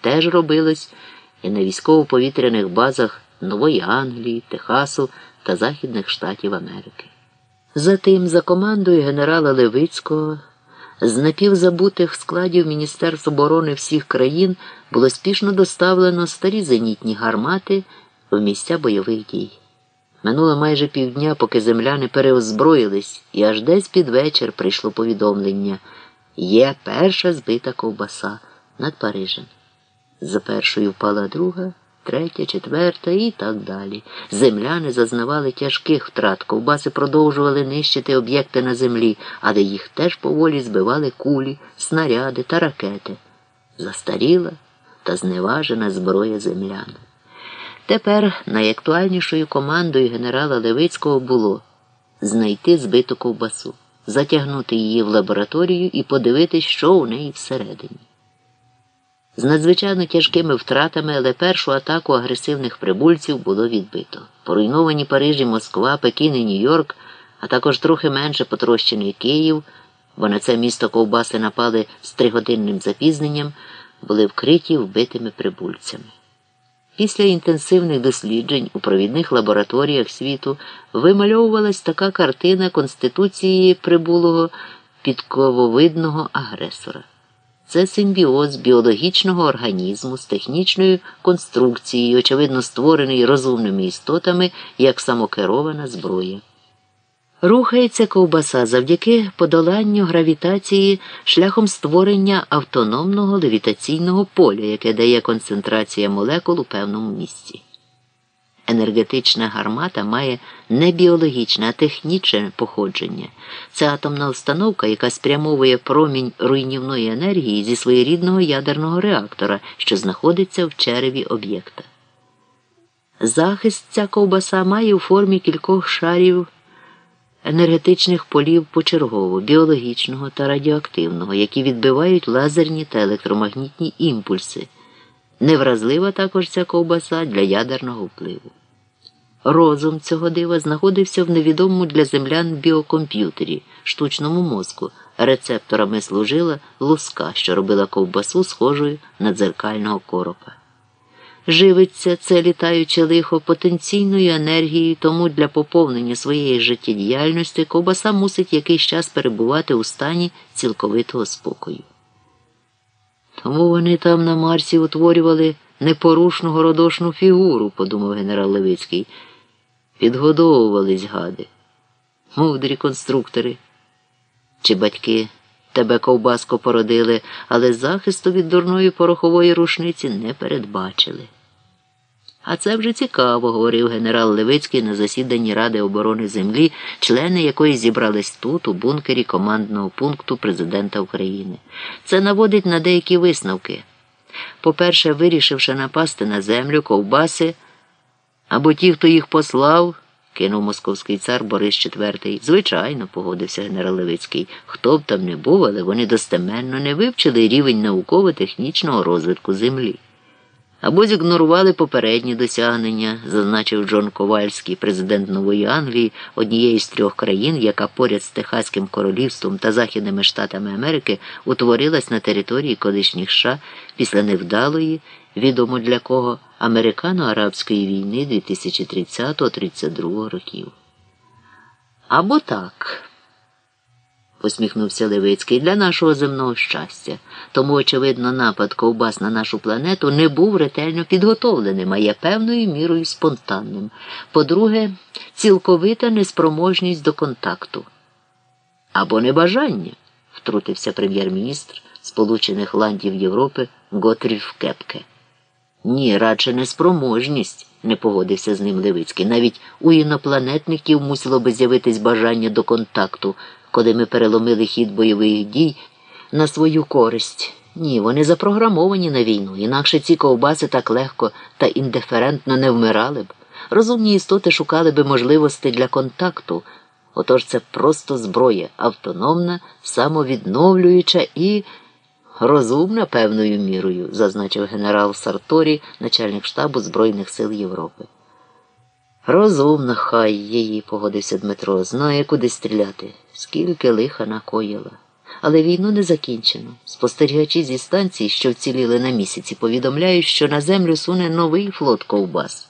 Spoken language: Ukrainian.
теж робилось і на військово-повітряних базах Нової Англії, Техасу та Західних Штатів Америки. Затим, за командою генерала Левицького, з напівзабутих складів Міністерств оборони всіх країн було спішно доставлено старі зенітні гармати в місця бойових дій. Минуло майже півдня, поки земляни переозброїлись, і аж десь під вечір прийшло повідомлення є перша збита ковбаса над Парижем. За першою впала друга, третя, четверта і так далі. Земляни зазнавали тяжких втрат, ковбаси продовжували нищити об'єкти на землі, але їх теж поволі збивали кулі, снаряди та ракети. Застаріла та зневажена зброя землян. Тепер найактуальнішою командою генерала Левицького було знайти збиту ковбасу, затягнути її в лабораторію і подивитись, що у неї всередині. З надзвичайно тяжкими втратами, але першу атаку агресивних прибульців було відбито. Поруйновані Париж і Москва, Пекін і Нью-Йорк, а також трохи менше потрощений Київ, бо на це місто ковбаси напали з тригодинним запізненням, були вкриті вбитими прибульцями. Після інтенсивних досліджень у провідних лабораторіях світу вимальовувалась така картина Конституції прибулого підкововидного агресора. Це симбіоз біологічного організму з технічною конструкцією, очевидно, створений розумними істотами як самокерована зброя. Рухається ковбаса завдяки подоланню гравітації шляхом створення автономного левітаційного поля, яке дає концентрація молекул у певному місці. Енергетична гармата має не біологічне, а технічне походження. Це атомна установка, яка спрямовує промінь руйнівної енергії зі своєрідного ядерного реактора, що знаходиться в череві об'єкта. Захист ця ковбаса має у формі кількох шарів енергетичних полів почергово, біологічного та радіоактивного, які відбивають лазерні та електромагнітні імпульси. Невразлива також ця ковбаса для ядерного впливу. Розум цього дива знаходився в невідомому для землян біокомп'ютері, штучному мозку. Рецепторами служила луска, що робила ковбасу схожою на дзеркального коропа. Живиться це літаюче лихо потенційною енергією, тому для поповнення своєї життєдіяльності ковбаса мусить якийсь час перебувати у стані цілковитого спокою. Тому вони там на Марсі утворювали непорушну городошну фігуру, подумав генерал Левицький. Підгодовувались гади, мудрі конструктори. Чи батьки тебе ковбаско породили, але захисту від дурної порохової рушниці не передбачили. А це вже цікаво, говорив генерал Левицький на засіданні Ради оборони землі, члени якої зібрались тут, у бункері командного пункту президента України. Це наводить на деякі висновки. По-перше, вирішивши напасти на землю, ковбаси або ті, хто їх послав, кинув московський цар Борис IV. Звичайно, погодився генерал Левицький. Хто б там не був, але вони достеменно не вивчили рівень науково-технічного розвитку землі або зігнорували попередні досягнення, зазначив Джон Ковальський, президент Нової Англії, однієї з трьох країн, яка поряд з Техаським королівством та Західними Штатами Америки утворилась на території колишніх США після невдалої, відомо для кого, американо-арабської війни 2030-32 років. Або так посміхнувся Левицький, для нашого земного щастя. Тому, очевидно, напад ковбас на нашу планету не був ретельно підготовленим, а є певною мірою спонтанним. По-друге, цілковита неспроможність до контакту. Або небажання, втрутився прем'єр-міністр Сполучених Ландів Європи Готрів Кепке. Ні, радше неспроможність, не погодився з ним Левицький. Навіть у інопланетників мусило би з'явитись бажання до контакту коли ми переломили хід бойових дій на свою користь. Ні, вони запрограмовані на війну, інакше ці ковбаси так легко та індиферентно не вмирали б. Розумні істоти шукали би можливості для контакту. Отож це просто зброя, автономна, самовідновлююча і розумна певною мірою, зазначив генерал Сарторі, начальник штабу Збройних сил Європи. Розумна, хай її, погодився Дмитро, знає, куди стріляти, скільки лиха накоїла. Але війну не закінчено. Спостерігачі зі станцій, що вціліли на місяці, повідомляють, що на землю суне новий флот ковбас.